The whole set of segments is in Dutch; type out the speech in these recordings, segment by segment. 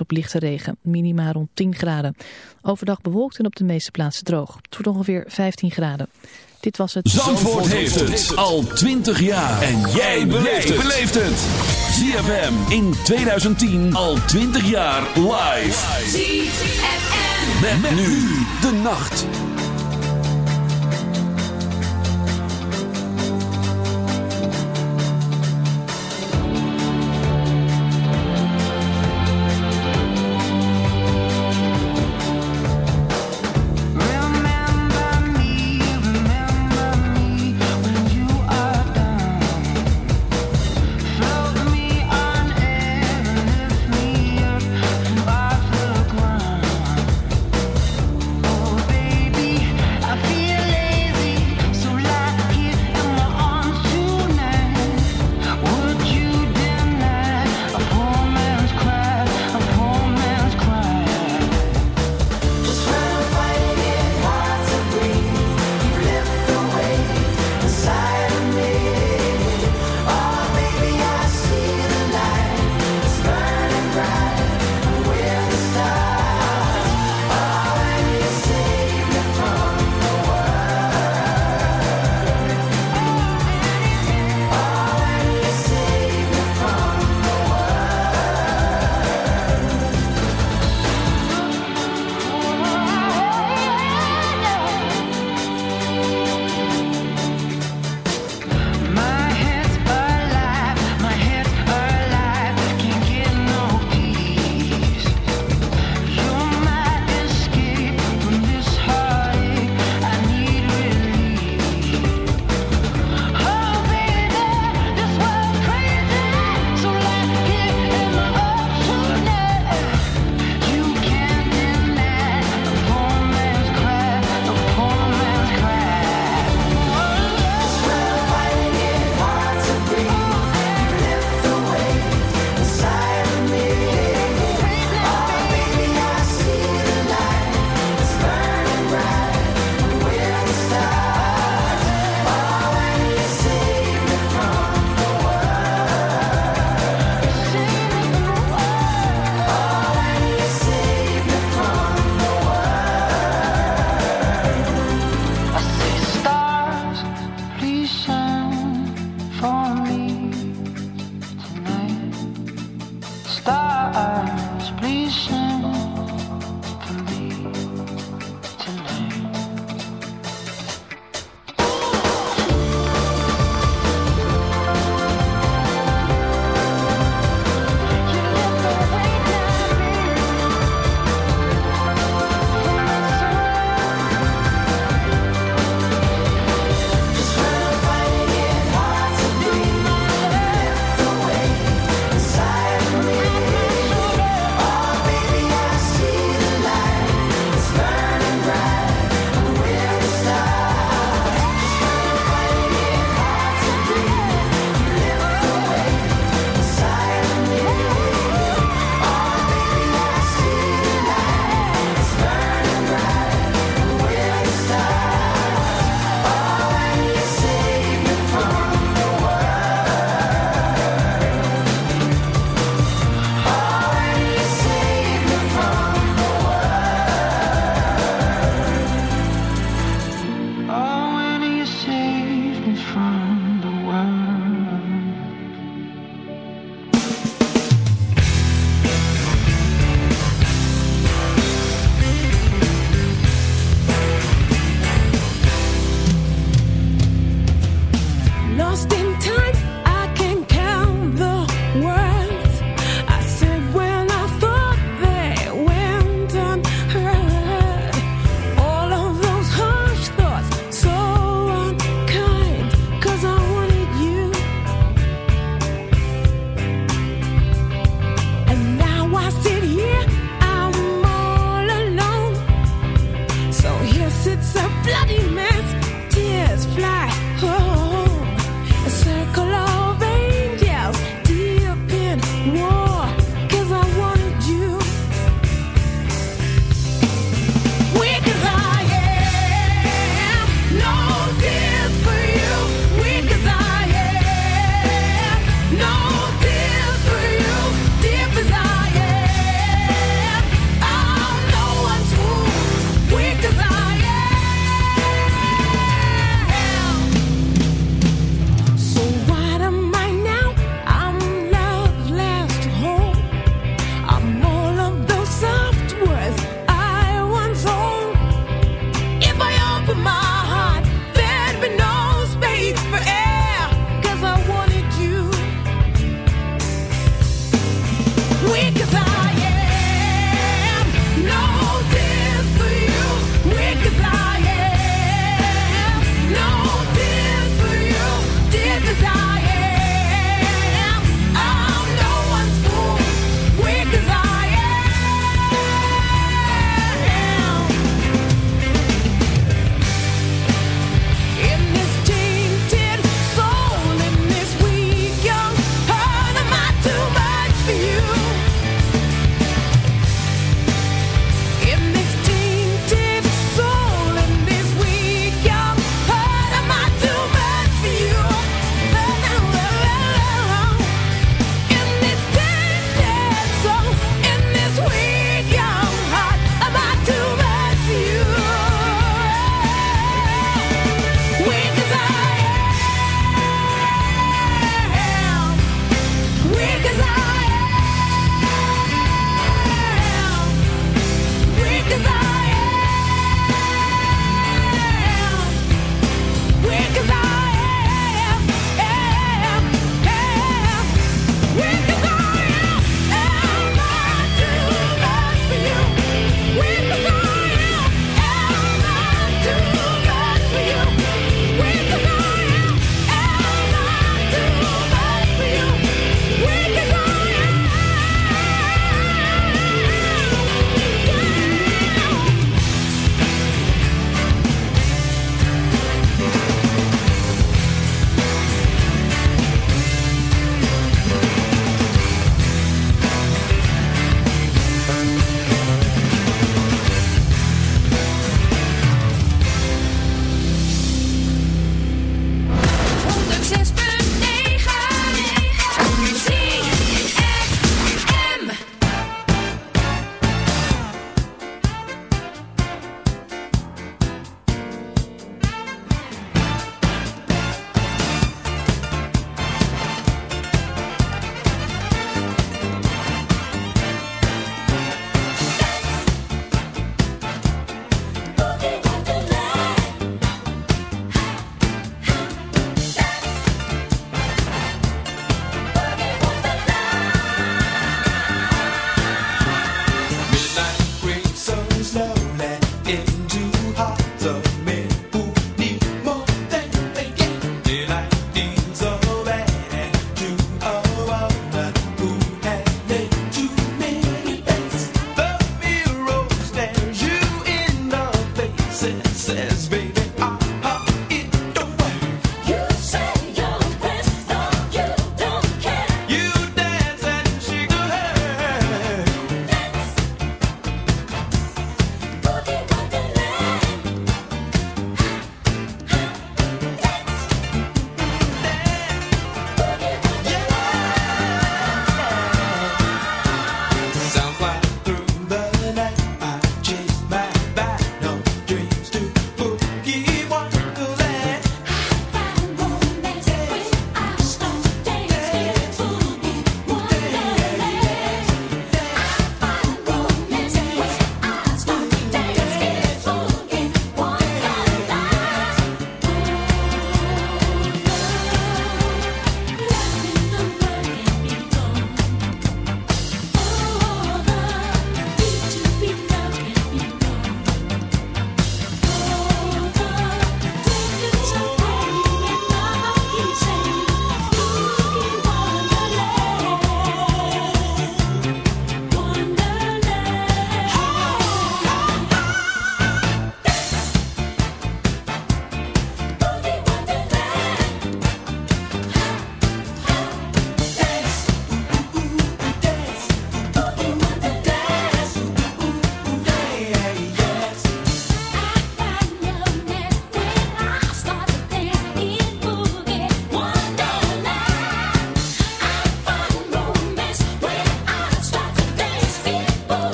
op lichte regen, minima rond 10 graden. Overdag bewolkt en op de meeste plaatsen droog. Het wordt ongeveer 15 graden. Dit was het... Zandvoort, heeft het al 20 jaar. En jij beleeft het. ZFM in 2010 al 20 jaar live. ZFM. Met, met nu de nacht.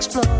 explore.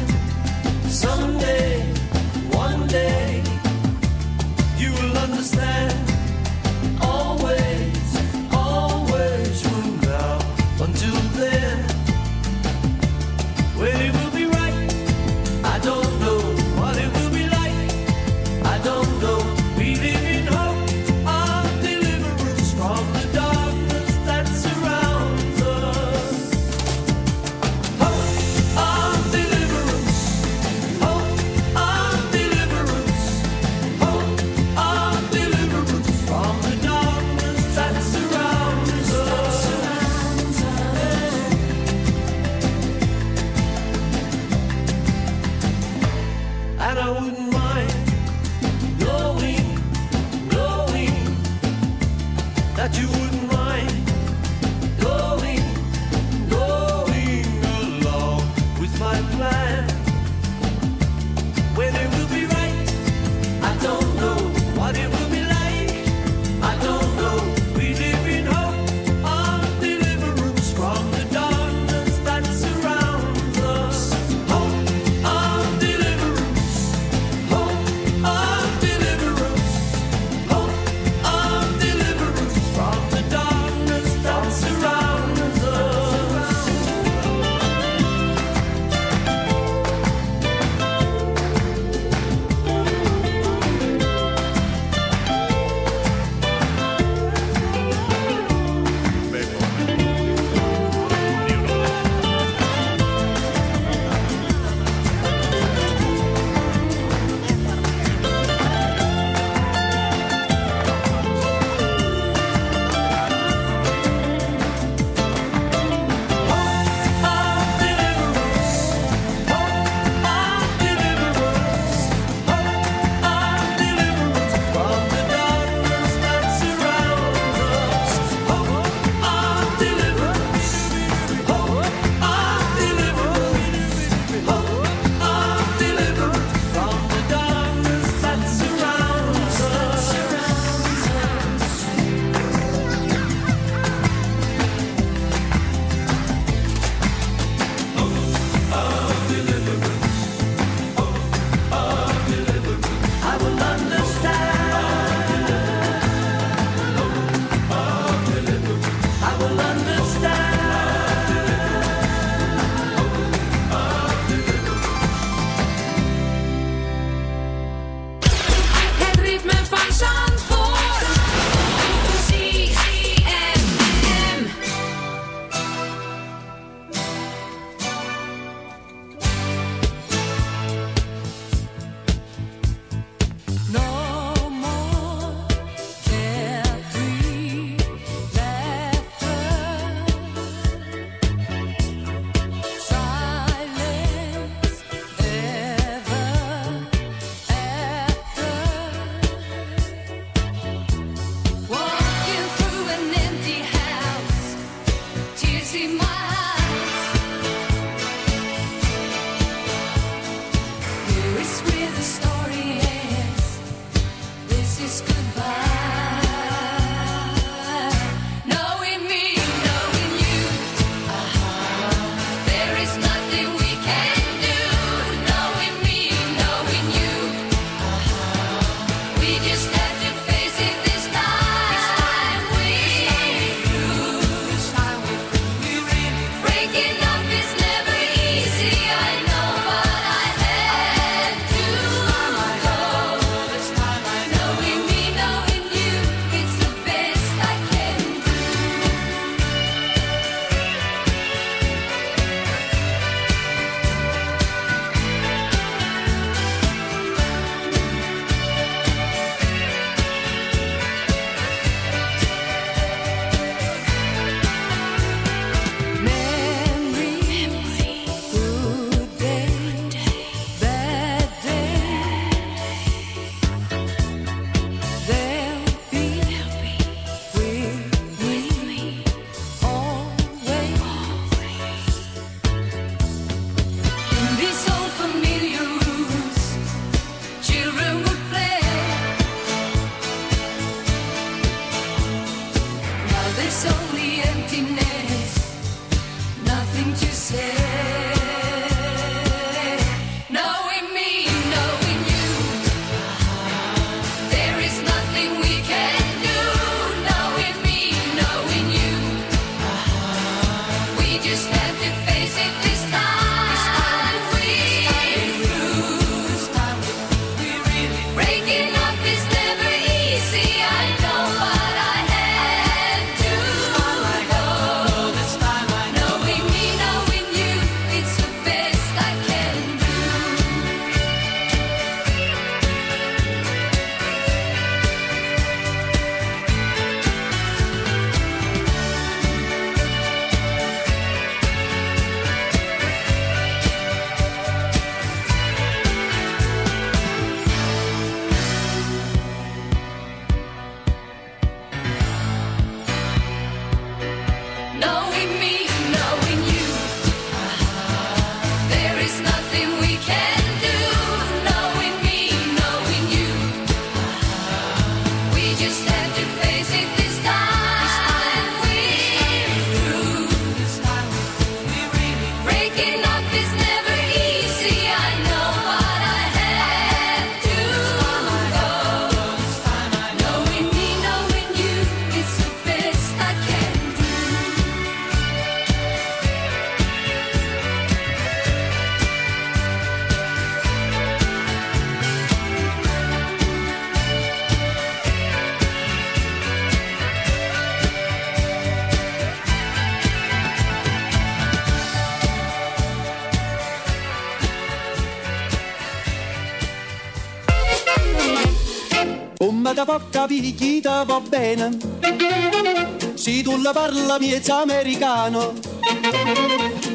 italiana. Se tu la parla miezza americano,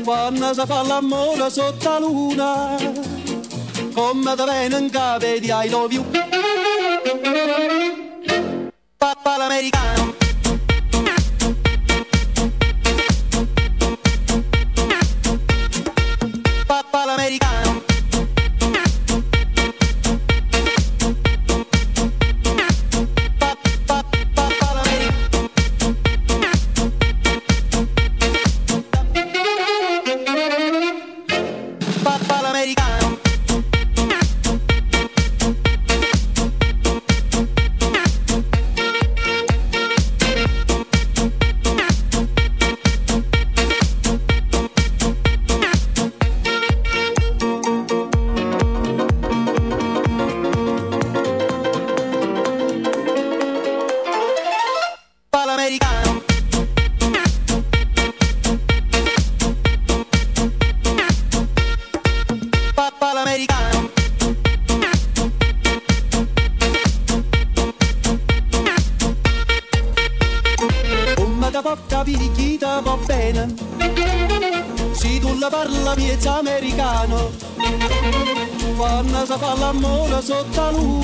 quando si fa l'amore sotto la luna, come da venga vedi ai love you. soltar no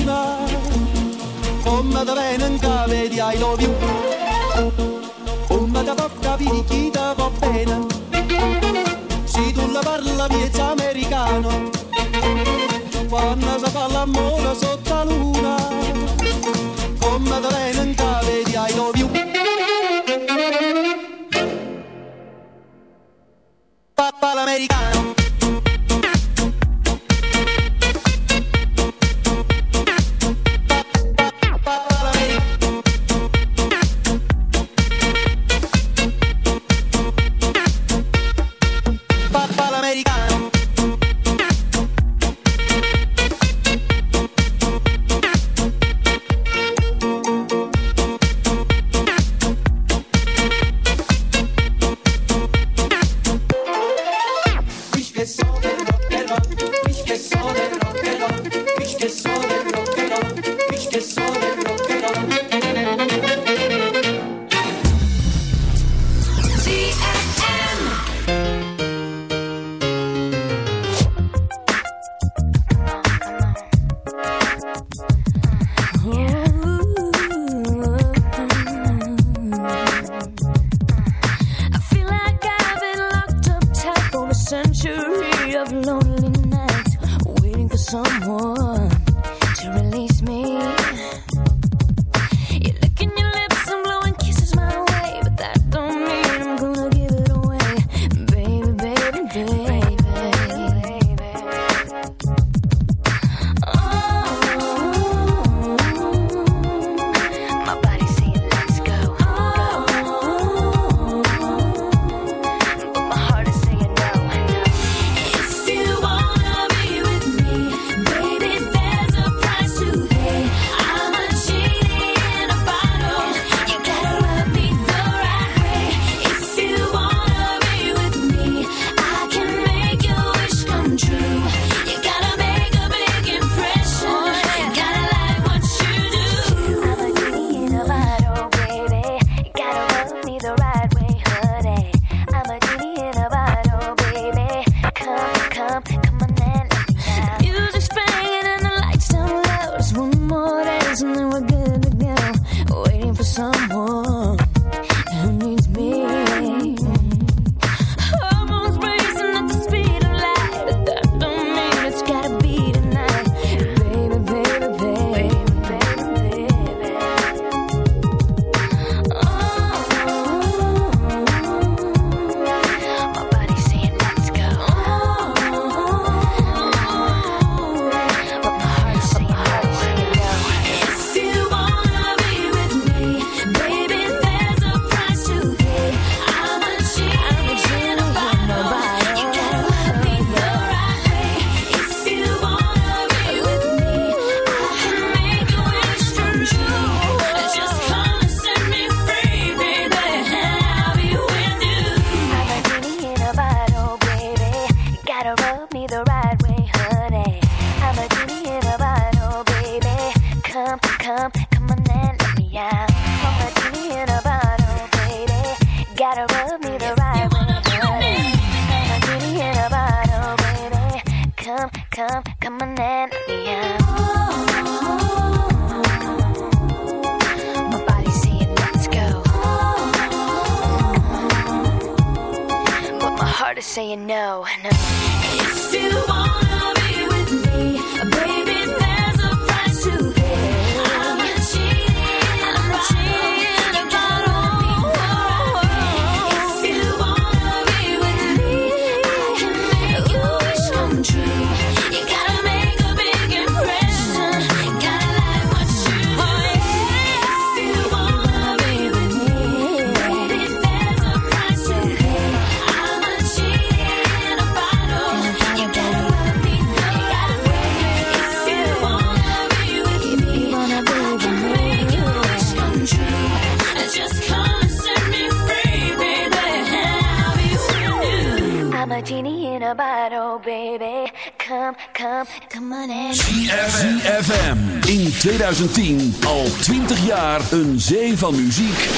2010 al 20 jaar een zee van muziek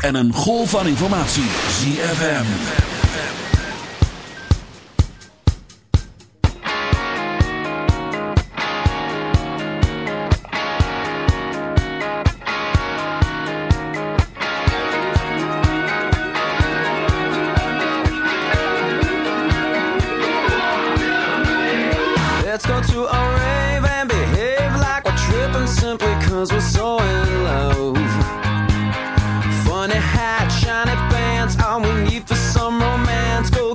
en een golf van informatie. ZFM. Let's go to a rave and behave happen simply cause we're so in love. Funny hat, shiny pants. all we need for some romance. Go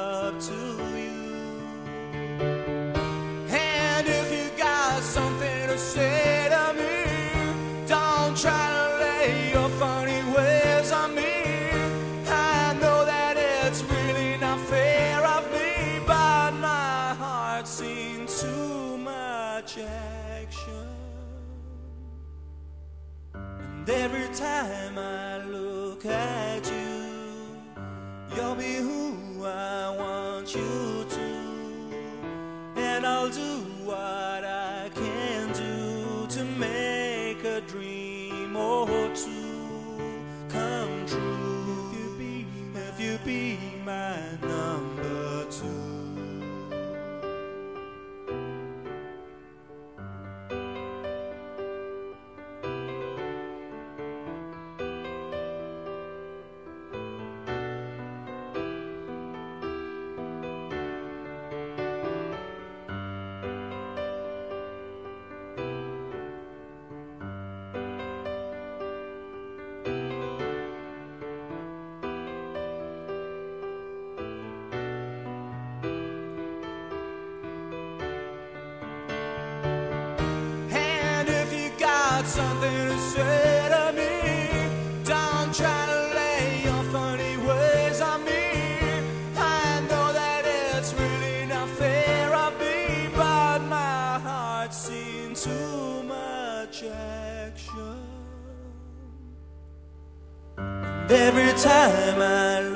every time I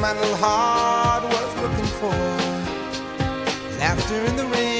my little heart was looking for. Laughter in the rain.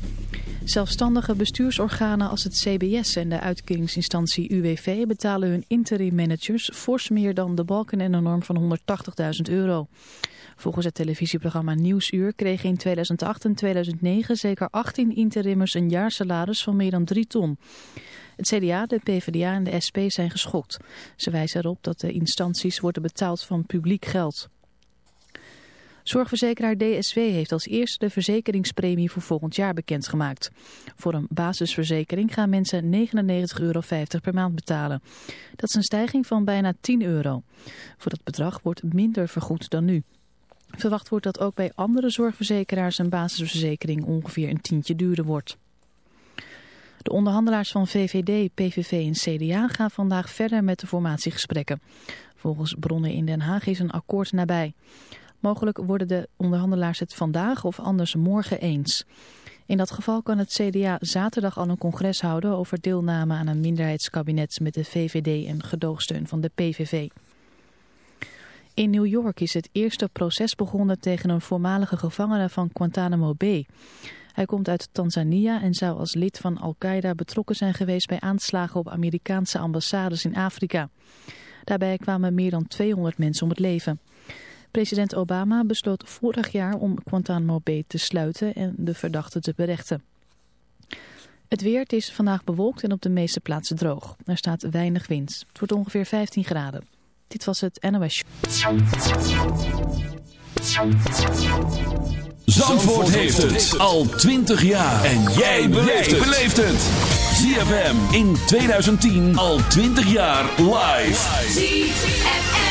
Zelfstandige bestuursorganen als het CBS en de uitkeringsinstantie UWV betalen hun interim managers fors meer dan de balken en een norm van 180.000 euro. Volgens het televisieprogramma Nieuwsuur kregen in 2008 en 2009 zeker 18 interimmers een jaarsalaris van meer dan 3 ton. Het CDA, de PvdA en de SP zijn geschokt. Ze wijzen erop dat de instanties worden betaald van publiek geld. Zorgverzekeraar DSW heeft als eerste de verzekeringspremie voor volgend jaar bekendgemaakt. Voor een basisverzekering gaan mensen 99,50 euro per maand betalen. Dat is een stijging van bijna 10 euro. Voor dat bedrag wordt minder vergoed dan nu. Verwacht wordt dat ook bij andere zorgverzekeraars een basisverzekering ongeveer een tientje duurder wordt. De onderhandelaars van VVD, PVV en CDA gaan vandaag verder met de formatiegesprekken. Volgens bronnen in Den Haag is een akkoord nabij. Mogelijk worden de onderhandelaars het vandaag of anders morgen eens. In dat geval kan het CDA zaterdag al een congres houden over deelname aan een minderheidskabinet met de VVD en gedoogsteun van de PVV. In New York is het eerste proces begonnen tegen een voormalige gevangene van Guantanamo Bay. Hij komt uit Tanzania en zou als lid van Al-Qaeda betrokken zijn geweest bij aanslagen op Amerikaanse ambassades in Afrika. Daarbij kwamen meer dan 200 mensen om het leven. President Obama besloot vorig jaar om Guantanamo Bay te sluiten en de verdachte te berechten. Het weer het is vandaag bewolkt en op de meeste plaatsen droog. Er staat weinig wind. Het wordt ongeveer 15 graden. Dit was het NOS Show. Zandvoort heeft het al 20 jaar. En jij beleeft het. ZFM in 2010 al 20 jaar live. ZFM.